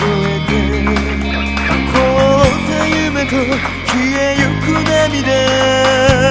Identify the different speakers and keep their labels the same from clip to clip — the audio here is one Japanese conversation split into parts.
Speaker 1: cool. と消えゆく涙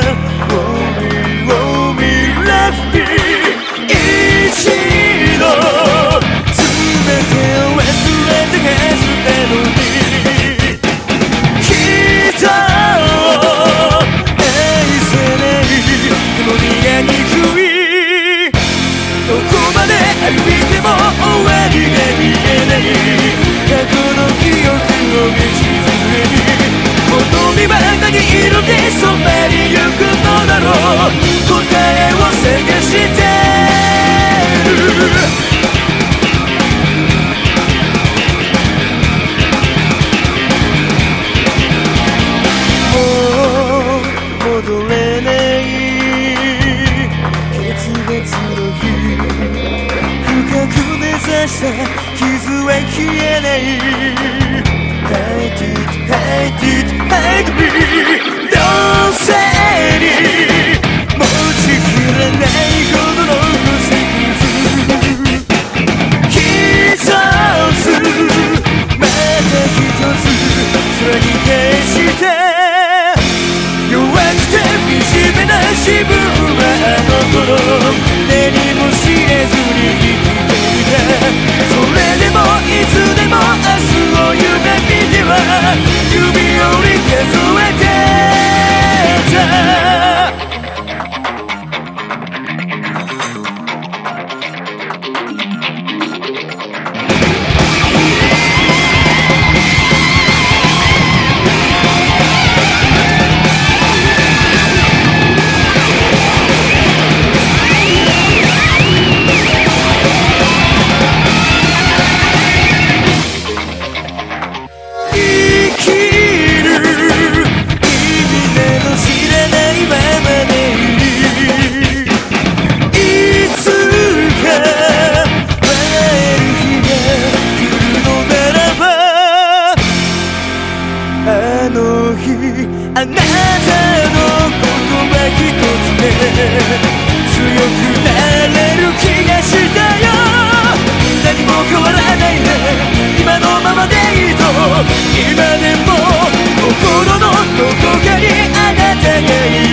Speaker 1: した傷は消えない Hate it, hate it, hate me Don't say it 持ちきれないほどの星屑一つまた一つ。貫き返して。弱くて惨めな自分。あの日あなたの言葉一つで強くなれる気がしたよ。何も変わらないね。今のままでいいと今でも心のどこかにあなたがいる。